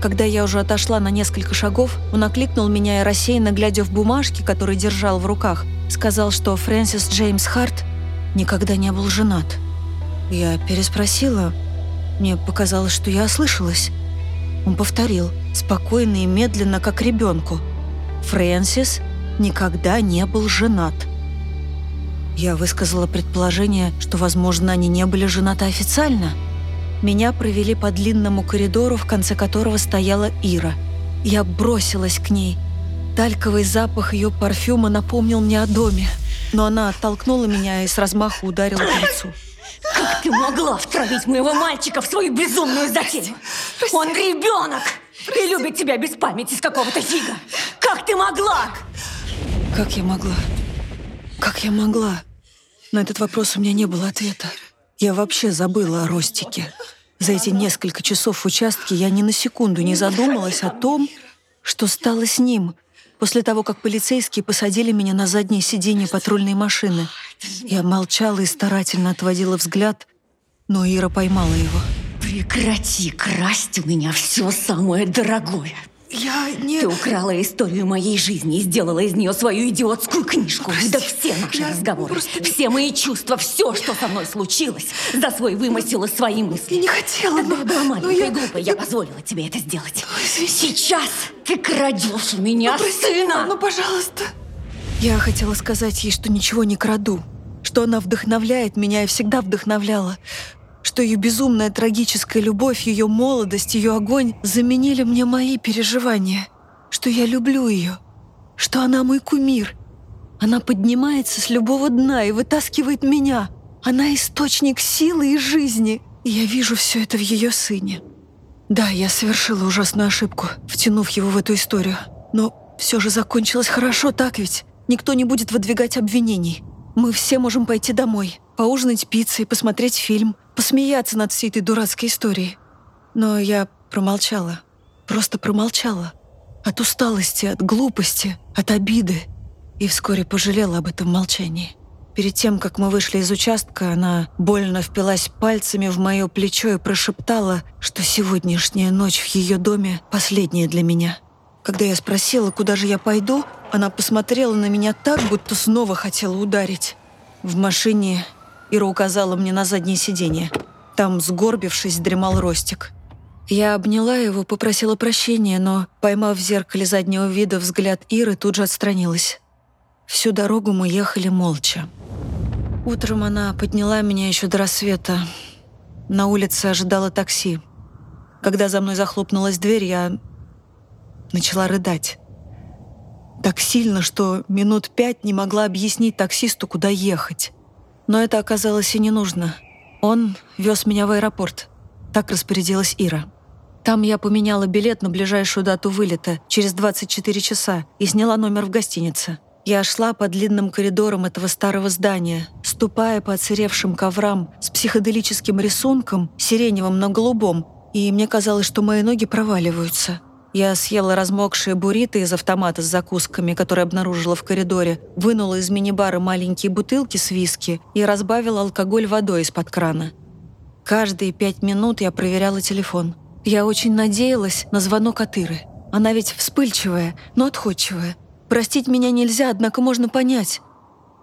Когда я уже отошла на несколько шагов, он окликнул меня и рассеянно, глядя в бумажки, которые держал в руках, сказал, что Фрэнсис Джеймс Харт никогда не был женат. Я переспросила. Мне показалось, что я ослышалась. Он повторил, спокойно и медленно, как ребенку. Фрэнсис никогда не был женат. Я высказала предположение, что, возможно, они не были женаты официально. Меня провели по длинному коридору, в конце которого стояла Ира. Я бросилась к ней. Тальковый запах ее парфюма напомнил мне о доме, но она оттолкнула меня и с размаху ударила по лицу. Как ты могла втравить моего мальчика в свою безумную затею? Он ребенок и любит тебя без памяти с какого-то фига. Как ты могла? Как я могла? Как я могла? На этот вопрос у меня не было ответа. Я вообще забыла о Ростике. За эти несколько часов в участке я ни на секунду не задумалась о том, что стало с ним после того, как полицейские посадили меня на заднее сиденье патрульной машины. Я молчала и старательно отводила взгляд, но Ира поймала его. Прекрати красть у меня все самое дорогое. Я не... Ты украла историю моей жизни и сделала из нее свою идиотскую книжку. Прости. Да все наши я разговоры, просто... все мои чувства, все, что со мной случилось, за свой вымысел и свои мысли. Я не хотела, Когда но... я была маленькой я... глупой, я позволила тебе это сделать. Ой, Сейчас ты крадешь у меня ну, сына! Ну, пожалуйста. Я хотела сказать ей, что ничего не краду, что она вдохновляет меня и всегда вдохновляла, что ее безумная трагическая любовь, ее молодость, ее огонь заменили мне мои переживания, что я люблю ее, что она мой кумир. Она поднимается с любого дна и вытаскивает меня. Она источник силы и жизни. И я вижу все это в ее сыне. Да, я совершила ужасную ошибку, втянув его в эту историю. Но все же закончилось хорошо, так ведь? Никто не будет выдвигать обвинений. Мы все можем пойти домой, поужинать пиццей, посмотреть фильм, посмеяться над всей этой дурацкой историей. Но я промолчала. Просто промолчала. От усталости, от глупости, от обиды. И вскоре пожалела об этом молчании. Перед тем, как мы вышли из участка, она больно впилась пальцами в мое плечо и прошептала, что сегодняшняя ночь в ее доме последняя для меня. Когда я спросила, куда же я пойду, она посмотрела на меня так, будто снова хотела ударить. В машине Ира указала мне на заднее сиденье. Там, сгорбившись, дремал Ростик. Я обняла его, попросила прощения, но, поймав в зеркале заднего вида взгляд Иры, тут же отстранилась. Всю дорогу мы ехали молча. Утром она подняла меня еще до рассвета. На улице ожидала такси. Когда за мной захлопнулась дверь, я начала рыдать. Так сильно, что минут пять не могла объяснить таксисту, куда ехать. Но это оказалось и не нужно. Он вез меня в аэропорт. Так распорядилась Ира. Там я поменяла билет на ближайшую дату вылета через 24 часа и сняла номер в гостинице. Я шла по длинным коридорам этого старого здания, ступая по отсыревшим коврам с психоделическим рисунком, сиреневым на голубом, и мне казалось, что мои ноги проваливаются. Я съела размокшие буриты из автомата с закусками, которые обнаружила в коридоре, вынула из мини-бара маленькие бутылки с виски и разбавила алкоголь водой из-под крана. Каждые пять минут я проверяла телефон. Я очень надеялась на звонок от Иры. Она ведь вспыльчивая, но отходчивая. Простить меня нельзя, однако можно понять.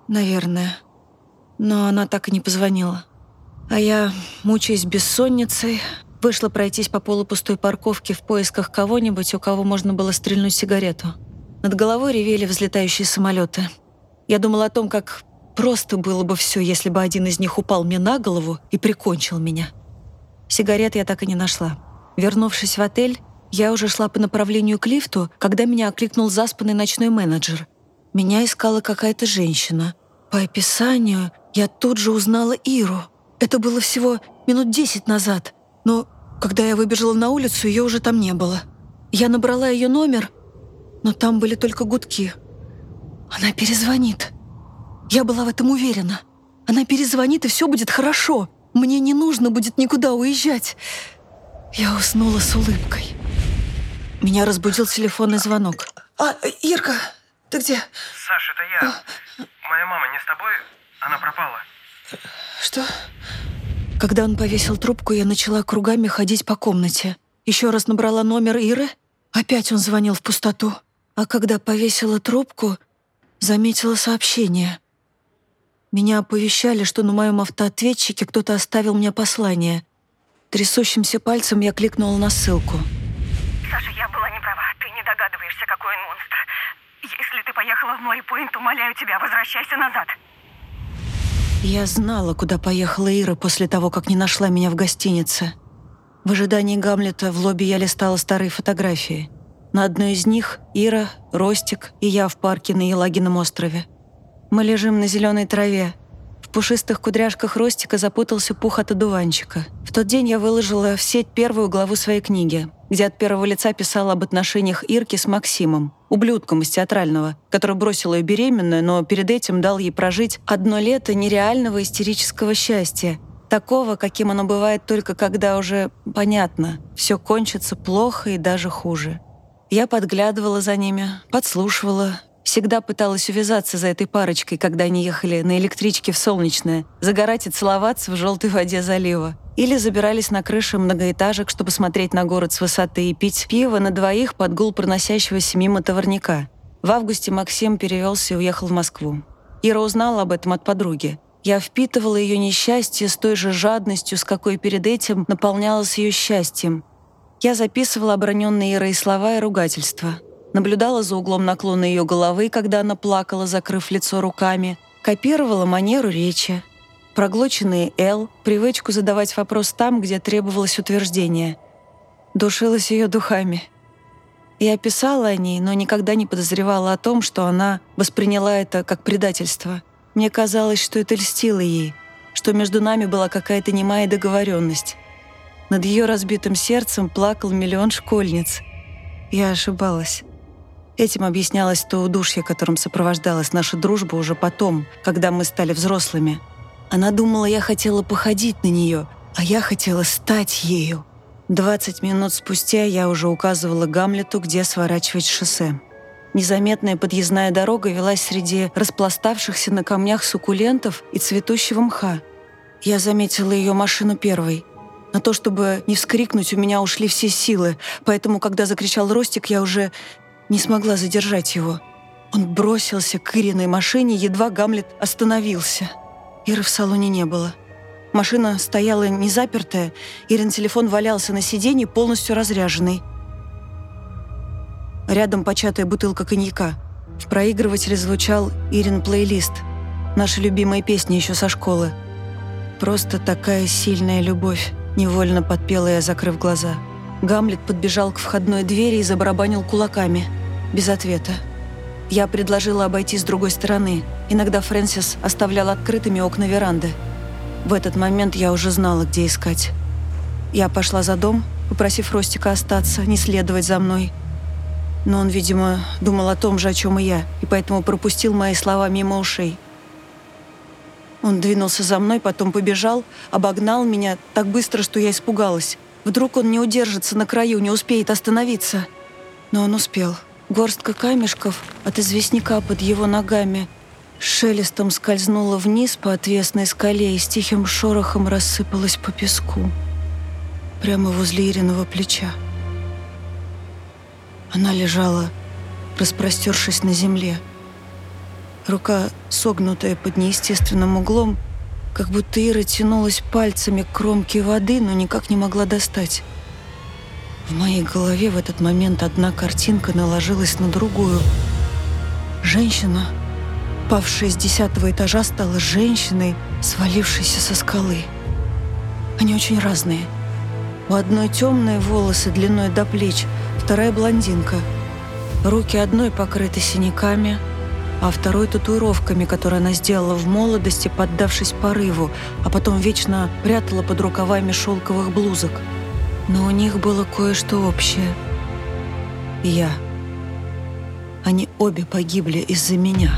Наверное. Но она так и не позвонила. А я, мучаясь бессонницей, Вышла пройтись по полупустой парковке в поисках кого-нибудь, у кого можно было стрельнуть сигарету. Над головой ревели взлетающие самолеты. Я думала о том, как просто было бы все, если бы один из них упал мне на голову и прикончил меня. Сигарет я так и не нашла. Вернувшись в отель, я уже шла по направлению к лифту, когда меня окликнул заспанный ночной менеджер. Меня искала какая-то женщина. По описанию я тут же узнала Иру. Это было всего минут десять назад. Но когда я выбежала на улицу, ее уже там не было. Я набрала ее номер, но там были только гудки. Она перезвонит. Я была в этом уверена. Она перезвонит, и все будет хорошо. Мне не нужно будет никуда уезжать. Я уснула с улыбкой. Меня разбудил телефонный звонок. А, Ирка, ты где? Саша, это я. Моя мама не с тобой? Она пропала. Что? Когда он повесил трубку, я начала кругами ходить по комнате. Еще раз набрала номер Иры. Опять он звонил в пустоту. А когда повесила трубку, заметила сообщение. Меня оповещали, что на моем автоответчике кто-то оставил мне послание. Трясущимся пальцем я кликнула на ссылку. Саша, я была не права. Ты не догадываешься, какой он монстр. Если ты поехала в Мори-Пойнт, умоляю тебя, возвращайся назад. Я знала, куда поехала Ира после того, как не нашла меня в гостинице. В ожидании Гамлета в лобби я листала старые фотографии. На одной из них Ира, Ростик и я в парке на Елагином острове. Мы лежим на зеленой траве. В пушистых кудряшках Ростика запутался пух от одуванчика. В тот день я выложила в сеть первую главу своей книги, где от первого лица писала об отношениях Ирки с Максимом ублюдком из театрального, который бросил ее беременную, но перед этим дал ей прожить одно лето нереального истерического счастья, такого, каким оно бывает только когда уже понятно, все кончится плохо и даже хуже. Я подглядывала за ними, подслушивала, всегда пыталась увязаться за этой парочкой, когда они ехали на электричке в Солнечное, загорать и целоваться в желтой воде залива. Или забирались на крыши многоэтажек, чтобы смотреть на город с высоты и пить пиво на двоих под гул проносящегося мимо товарняка. В августе Максим перевелся и уехал в Москву. Ира узнала об этом от подруги. Я впитывала ее несчастье с той же жадностью, с какой перед этим наполнялась ее счастьем. Я записывала оброненные Ирой слова и ругательства. Наблюдала за углом наклона ее головы, когда она плакала, закрыв лицо руками. Копировала манеру речи проглоченный «Л», привычку задавать вопрос там, где требовалось утверждение. Душилась ее духами. Я писала о ней, но никогда не подозревала о том, что она восприняла это как предательство. Мне казалось, что это льстило ей, что между нами была какая-то немая договоренность. Над ее разбитым сердцем плакал миллион школьниц. Я ошибалась. Этим объяснялось то удушье, которым сопровождалась наша дружба уже потом, когда мы стали взрослыми — она думала, я хотела походить на нее, а я хотела стать ею. Двадцать минут спустя я уже указывала Гамлету, где сворачивать шоссе. Незаметная подъездная дорога велась среди распластавшихся на камнях суккулентов и цветущего мха. Я заметила ее машину первой. На то, чтобы не вскрикнуть, у меня ушли все силы, поэтому, когда закричал Ростик, я уже не смогла задержать его. Он бросился к Ириной машине, едва Гамлет остановился. Иры в салоне не было. Машина стояла не запертая, Ирин телефон валялся на сиденье, полностью разряженный. Рядом початая бутылка коньяка. В проигрывателе звучал Ирин плейлист. Наши любимые песни еще со школы. «Просто такая сильная любовь», — невольно подпела я, закрыв глаза. Гамлет подбежал к входной двери и забарабанил кулаками. Без ответа. Я предложила обойти с другой стороны. Иногда Фрэнсис оставлял открытыми окна веранды. В этот момент я уже знала, где искать. Я пошла за дом, попросив Ростика остаться, не следовать за мной. Но он, видимо, думал о том же, о чем и я, и поэтому пропустил мои слова мимо ушей. Он двинулся за мной, потом побежал, обогнал меня так быстро, что я испугалась. Вдруг он не удержится на краю, не успеет остановиться. Но он успел. Горстка камешков от известняка под его ногами шелестом скользнула вниз по отвесной скале и с тихим шорохом рассыпалась по песку. Прямо возле Ириного плеча. Она лежала, распростершись на земле. Рука, согнутая под неестественным углом, как будто Ира тянулась пальцами к кромке воды, но никак не могла достать. В моей голове в этот момент одна картинка наложилась на другую. Женщина, павшая с десятого этажа, стала женщиной, свалившейся со скалы. Они очень разные. У одной темные волосы длиной до плеч, вторая блондинка. Руки одной покрыты синяками, а второй татуировками, которые она сделала в молодости, поддавшись порыву, а потом вечно прятала под рукавами шелковых блузок. Но у них было кое-что общее. Я. Они обе погибли из-за меня.